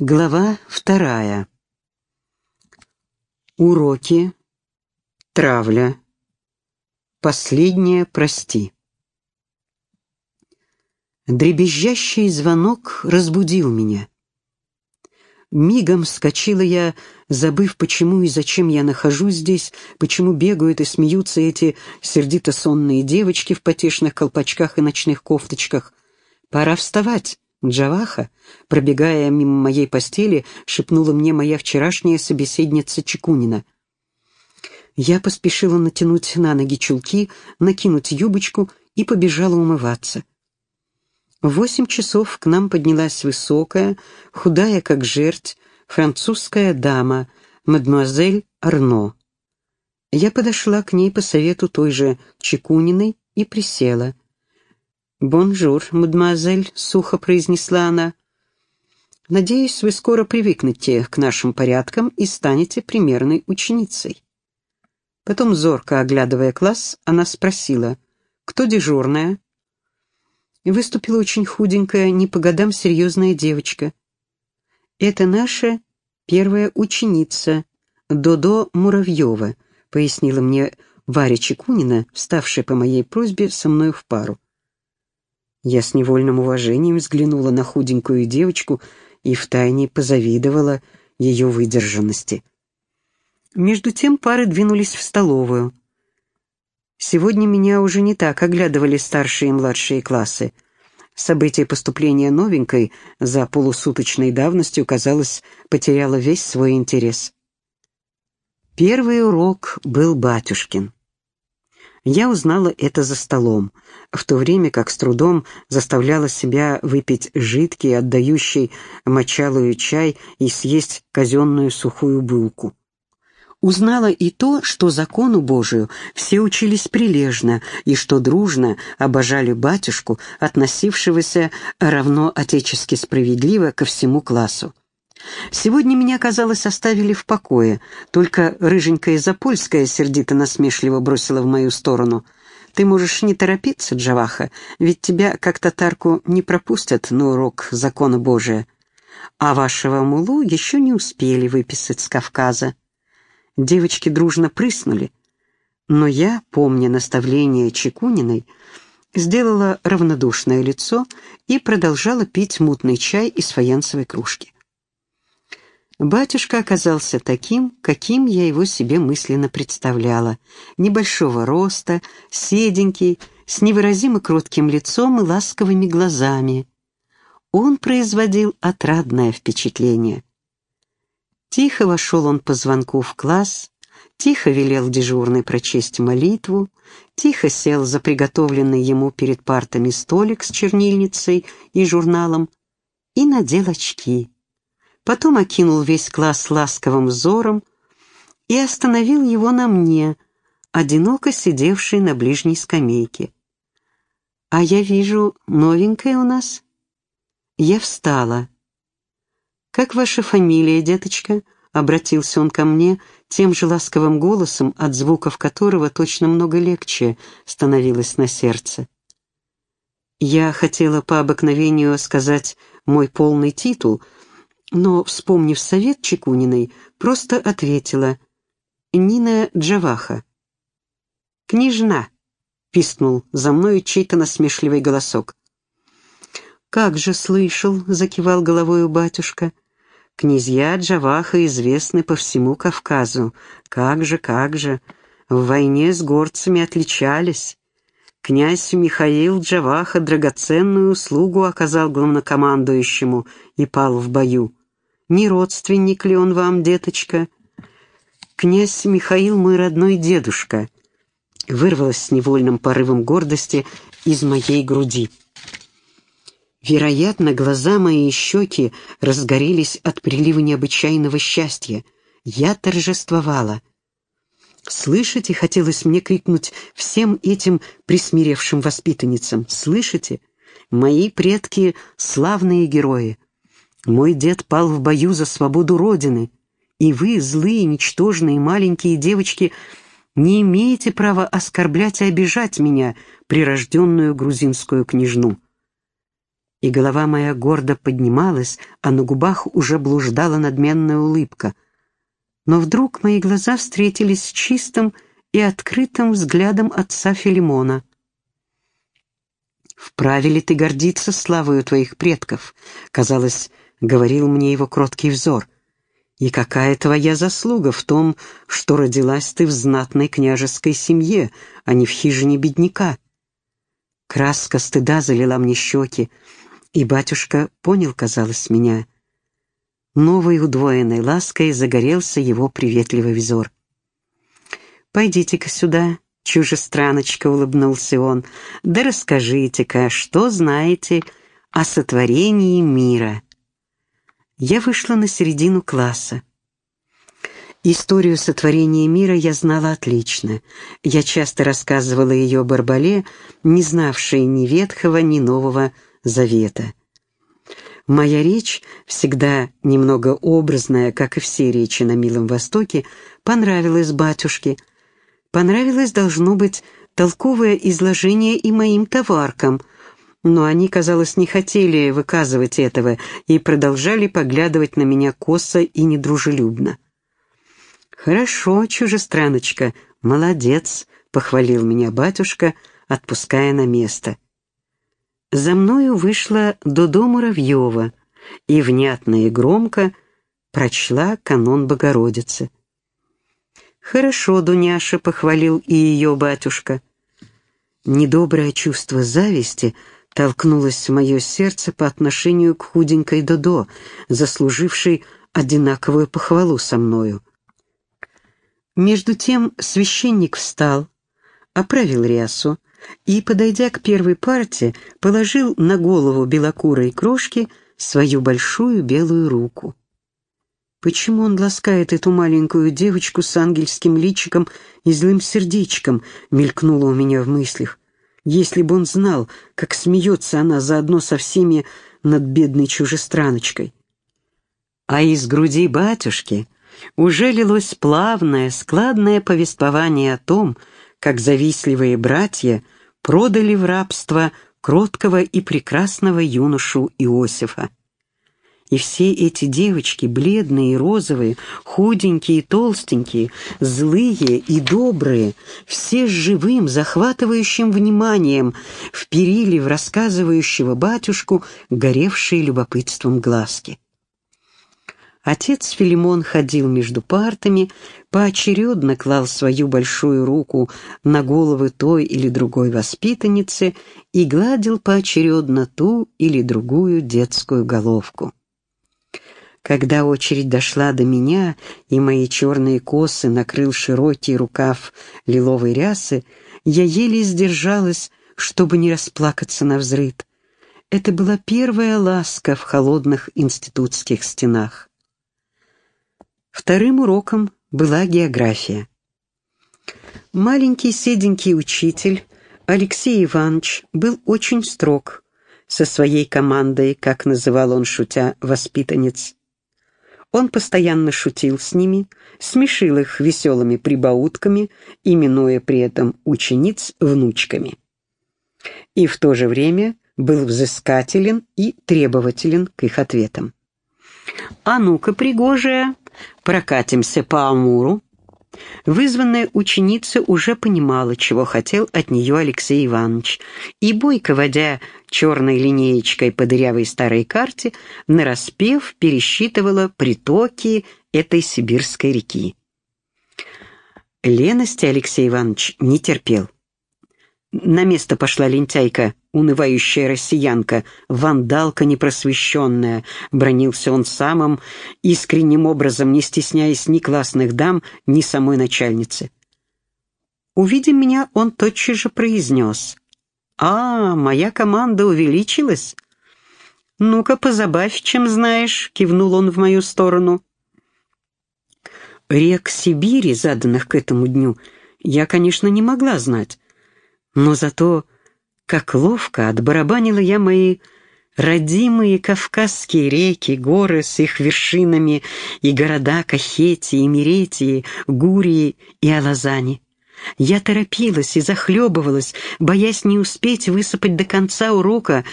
Глава вторая. Уроки. Травля. Последнее прости. Дребезжащий звонок разбудил меня. Мигом вскочила я, забыв, почему и зачем я нахожусь здесь, почему бегают и смеются эти сердито-сонные девочки в потешных колпачках и ночных кофточках. Пора вставать. Джаваха, пробегая мимо моей постели, шепнула мне моя вчерашняя собеседница Чекунина. Я поспешила натянуть на ноги чулки, накинуть юбочку и побежала умываться. В восемь часов к нам поднялась высокая, худая как жерть, французская дама, мадемуазель Арно. Я подошла к ней по совету той же Чекуниной и присела — «Bonjour, mademoiselle», — сухо произнесла она. «Надеюсь, вы скоро привыкнете к нашим порядкам и станете примерной ученицей». Потом, зорко оглядывая класс, она спросила, «Кто дежурная?» Выступила очень худенькая, не по годам серьезная девочка. «Это наша первая ученица, Додо Муравьева», — пояснила мне Варя Чекунина, вставшая по моей просьбе со мной в пару. Я с невольным уважением взглянула на худенькую девочку и втайне позавидовала ее выдержанности. Между тем пары двинулись в столовую. Сегодня меня уже не так оглядывали старшие и младшие классы. Событие поступления новенькой за полусуточной давностью, казалось, потеряло весь свой интерес. Первый урок был батюшкин. Я узнала это за столом, в то время как с трудом заставляла себя выпить жидкий, отдающий мочалую чай и съесть казенную сухую булку. Узнала и то, что закону Божию все учились прилежно и что дружно обожали батюшку, относившегося равно отечески справедливо ко всему классу. Сегодня меня, казалось, оставили в покое, только рыженькая Запольская сердито-насмешливо бросила в мою сторону. «Ты можешь не торопиться, Джаваха, ведь тебя, как татарку, не пропустят на урок закона Божия. А вашего мулу еще не успели выписать с Кавказа». Девочки дружно прыснули, но я, помня наставление Чекуниной, сделала равнодушное лицо и продолжала пить мутный чай из фаянсовой кружки. Батюшка оказался таким, каким я его себе мысленно представляла. Небольшого роста, седенький, с невыразимо кротким лицом и ласковыми глазами. Он производил отрадное впечатление. Тихо вошел он по звонку в класс, тихо велел дежурный прочесть молитву, тихо сел за приготовленный ему перед партами столик с чернильницей и журналом и надел очки потом окинул весь класс ласковым взором и остановил его на мне, одиноко сидевшей на ближней скамейке. «А я вижу, новенькая у нас». Я встала. «Как ваша фамилия, деточка?» — обратился он ко мне тем же ласковым голосом, от звуков которого точно много легче становилось на сердце. Я хотела по обыкновению сказать мой полный титул — но, вспомнив совет Чекуниной, просто ответила «Нина Джаваха». «Княжна», — пискнул за мной чей-то насмешливый голосок. «Как же слышал», — закивал головою батюшка. «Князья Джаваха известны по всему Кавказу. Как же, как же! В войне с горцами отличались. Князь Михаил Джаваха драгоценную услугу оказал главнокомандующему и пал в бою. Не родственник ли он вам, деточка? Князь Михаил мой родной дедушка. Вырвалась с невольным порывом гордости из моей груди. Вероятно, глаза мои и щеки разгорелись от прилива необычайного счастья. Я торжествовала — «Слышите?» — хотелось мне крикнуть всем этим присмиревшим воспитанницам. «Слышите? Мои предки — славные герои. Мой дед пал в бою за свободу Родины, и вы, злые, ничтожные, маленькие девочки, не имеете права оскорблять и обижать меня, прирожденную грузинскую княжну». и голова моя гордо поднималась, а на губах уже блуждала надменная улыбка. Но вдруг мои глаза встретились с чистым и открытым взглядом отца Филимона. «Вправе ли ты гордиться славою твоих предков?» — казалось, говорил мне его кроткий взор. «И какая твоя заслуга в том, что родилась ты в знатной княжеской семье, а не в хижине бедняка?» Краска стыда залила мне щеки, и батюшка понял, казалось, меня. Новой удвоенной лаской загорелся его приветливый взор. «Пойдите-ка сюда, чужестраночка», — улыбнулся он, «да расскажите-ка, что знаете о сотворении мира». Я вышла на середину класса. Историю сотворения мира я знала отлично. Я часто рассказывала ее Барбале, не знавшей ни Ветхого, ни Нового Завета. Моя речь, всегда немного образная, как и все речи на Милом Востоке, понравилась батюшке. Понравилось, должно быть, толковое изложение и моим товаркам, но они, казалось, не хотели выказывать этого и продолжали поглядывать на меня косо и недружелюбно. «Хорошо, чужестраночка, молодец», — похвалил меня батюшка, отпуская на место. За мною вышла Додо Муравьева и внятно и громко прочла канон Богородицы. «Хорошо, Дуняша», — похвалил и ее батюшка. Недоброе чувство зависти толкнулось мое сердце по отношению к худенькой Додо, заслужившей одинаковую похвалу со мною. Между тем священник встал, оправил рясу, и, подойдя к первой парте, положил на голову белокурой крошки свою большую белую руку. Почему он ласкает эту маленькую девочку с ангельским личиком и злым сердечком, мелькнуло у меня в мыслях. Если бы он знал, как смеется она заодно со всеми над бедной чужестраночкой. А из груди батюшки уже лилось плавное, складное повествование о том, как завистливые братья продали в рабство кроткого и прекрасного юношу Иосифа. И все эти девочки, бледные и розовые, худенькие и толстенькие, злые и добрые, все с живым, захватывающим вниманием вперили в рассказывающего батюшку горевшие любопытством глазки. Отец Филимон ходил между партами, поочередно клал свою большую руку на головы той или другой воспитанницы и гладил поочередно ту или другую детскую головку. Когда очередь дошла до меня, и мои черные косы накрыл широкий рукав лиловой рясы, я еле сдержалась, чтобы не расплакаться на взрыд. Это была первая ласка в холодных институтских стенах. Вторым уроком была география. Маленький седенький учитель Алексей Иванович был очень строг со своей командой, как называл он, шутя, воспитанниц. Он постоянно шутил с ними, смешил их веселыми прибаутками, именуя при этом учениц внучками. И в то же время был взыскателен и требователен к их ответам. «А ну-ка, пригожая, прокатимся по Амуру». Вызванная ученица уже понимала, чего хотел от нее Алексей Иванович, и, бойко водя черной линеечкой по дырявой старой карте, нараспев пересчитывала притоки этой сибирской реки. Лености Алексей Иванович не терпел. На место пошла лентяйка, унывающая россиянка, вандалка непросвещенная, бронился он самым искренним образом, не стесняясь ни классных дам, ни самой начальницы. Увидев меня, он тотчас же произнес. «А, моя команда увеличилась?» «Ну-ка, позабавь, чем знаешь», — кивнул он в мою сторону. Рек Сибири, заданных к этому дню, я, конечно, не могла знать, но зато как ловко отбарабанила я мои родимые Кавказские реки, горы с их вершинами и города Кахетии, Меретии, Гурии и Алазани. Я торопилась и захлебывалась, боясь не успеть высыпать до конца урока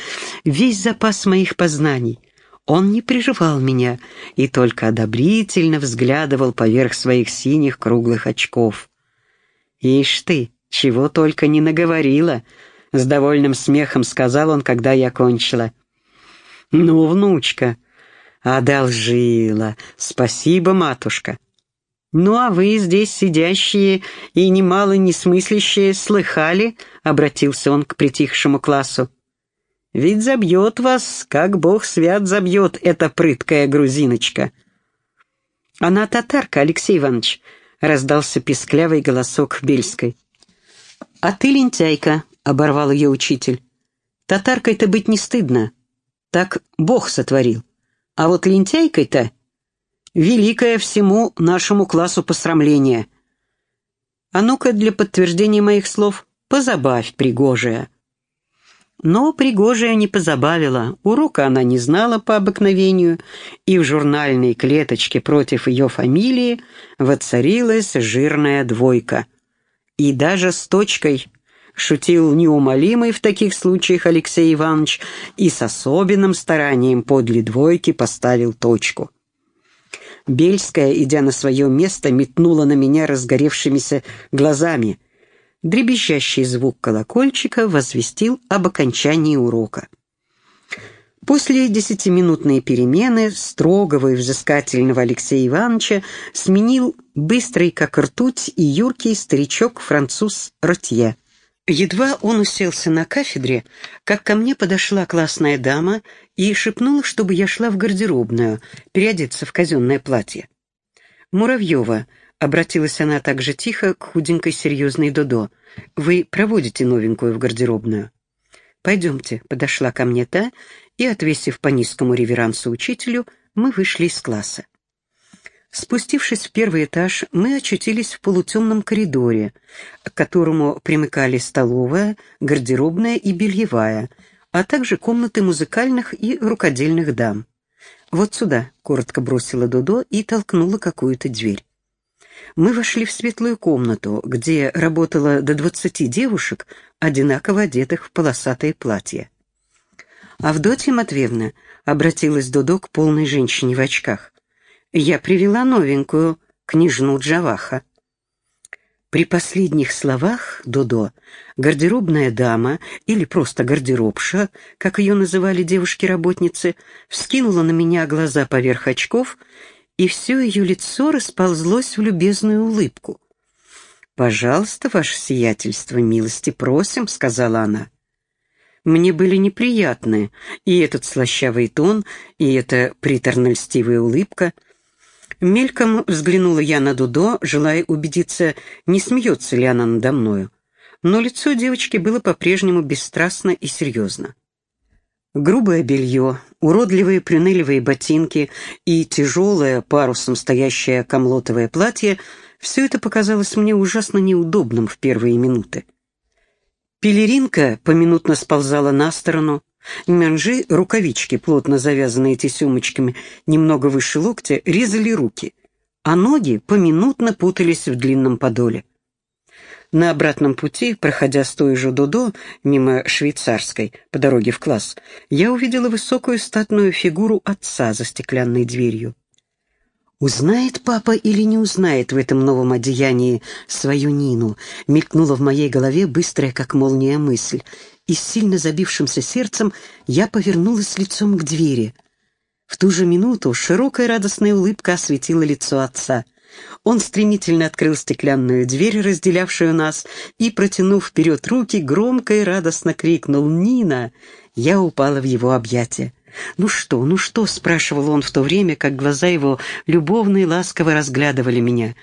весь запас моих познаний. Он не прерывал меня и только одобрительно взглядывал поверх своих синих круглых очков. «Ишь ты, чего только не наговорила!» — с довольным смехом сказал он, когда я кончила. «Ну, внучка, одолжила. Спасибо, матушка. Ну, а вы здесь сидящие и немало несмыслящие слыхали?» — обратился он к притихшему классу. «Ведь забьет вас, как бог свят забьет эта прыткая грузиночка». «Она татарка, Алексей Иванович», — раздался писклявый голосок Бельской. «А ты лентяйка», — оборвал ее учитель. «Татаркой-то быть не стыдно. Так Бог сотворил. А вот лентяйкой-то великое всему нашему классу посрамление. А ну-ка для подтверждения моих слов позабавь, пригожая». Но Пригожая не позабавила, урока она не знала по обыкновению, и в журнальной клеточке против ее фамилии воцарилась жирная двойка. И даже с точкой шутил неумолимый в таких случаях Алексей Иванович и с особенным старанием подле двойки поставил точку. Бельская, идя на свое место, метнула на меня разгоревшимися глазами. Дребезжащий звук колокольчика возвестил об окончании урока. После десятиминутной перемены строгого и взыскательного Алексея Ивановича сменил быстрый, как ртуть, и юркий старичок-француз Ротье. Едва он уселся на кафедре, как ко мне подошла классная дама и шепнула, чтобы я шла в гардеробную, переодеться в казенное платье. «Муравьева», — обратилась она так же тихо к худенькой серьезной Додо, — «вы проводите новенькую в гардеробную?» «Пойдемте», — подошла ко мне та, и, отвесив по низкому реверансу учителю, мы вышли из класса. Спустившись в первый этаж, мы очутились в полутемном коридоре, к которому примыкали столовая, гардеробная и бельевая, а также комнаты музыкальных и рукодельных дам. «Вот сюда», — коротко бросила Додо и толкнула какую-то дверь. Мы вошли в светлую комнату, где работало до двадцати девушек, одинаково одетых в полосатые платья. «Авдотья Матвеевна», — обратилась Додо к полной женщине в очках, я привела новенькую, княжну Джаваха. При последних словах Додо гардеробная дама, или просто гардеробша, как ее называли девушки-работницы, вскинула на меня глаза поверх очков, и все ее лицо расползлось в любезную улыбку. «Пожалуйста, ваше сиятельство, милости просим», — сказала она. Мне были неприятны и этот слащавый тон, и эта приторно-льстивая улыбка — Мельком взглянула я на Дудо, желая убедиться, не смеется ли она надо мною. Но лицо девочки было по-прежнему бесстрастно и серьезно. Грубое белье, уродливые прюнелевые ботинки и тяжелое, парусом стоящее камлотовое платье — все это показалось мне ужасно неудобным в первые минуты. Пелеринка поминутно сползала на сторону, Манжи, рукавички, плотно завязанные тесемочками, немного выше локтя, резали руки, а ноги поминутно путались в длинном подоле. На обратном пути, проходя с той же Додо, мимо швейцарской, по дороге в класс, я увидела высокую статную фигуру отца за стеклянной дверью. Узнает папа или не узнает в этом новом одеянии свою Нину, мелькнула в моей голове быстрая, как молния, мысль — и с сильно забившимся сердцем я повернулась лицом к двери. В ту же минуту широкая радостная улыбка осветила лицо отца. Он стремительно открыл стеклянную дверь, разделявшую нас, и, протянув вперед руки, громко и радостно крикнул «Нина!». Я упала в его объятия. «Ну что, ну что?» — спрашивал он в то время, как глаза его любовно и ласково разглядывали меня.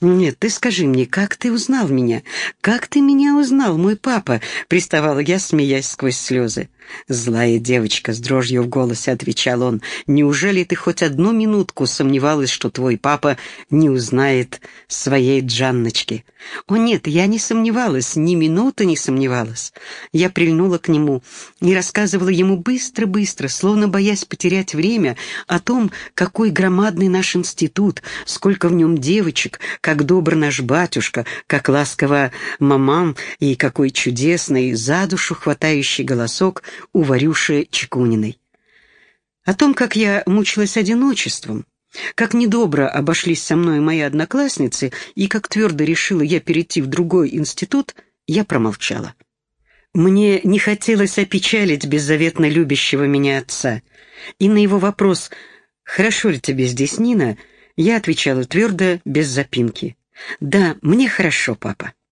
«Нет, ты скажи мне, как ты узнал меня? Как ты меня узнал, мой папа?» — приставала я, смеясь сквозь слезы. «Злая девочка», — с дрожью в голосе отвечал он, «неужели ты хоть одну минутку сомневалась, что твой папа не узнает своей Джанночки?» «О нет, я не сомневалась, ни минуты не сомневалась». Я прильнула к нему и рассказывала ему быстро-быстро, словно словно боясь потерять время, о том, какой громадный наш институт, сколько в нем девочек, как добр наш батюшка, как ласково мамам и какой чудесный, за душу хватающий голосок у Варюши Чекуниной. О том, как я мучилась одиночеством, как недобро обошлись со мной мои одноклассницы и как твердо решила я перейти в другой институт, я промолчала. Мне не хотелось опечалить беззаветно любящего меня отца, и на его вопрос «Хорошо ли тебе здесь, Нина?» я отвечала твердо, без запинки. «Да, мне хорошо, папа».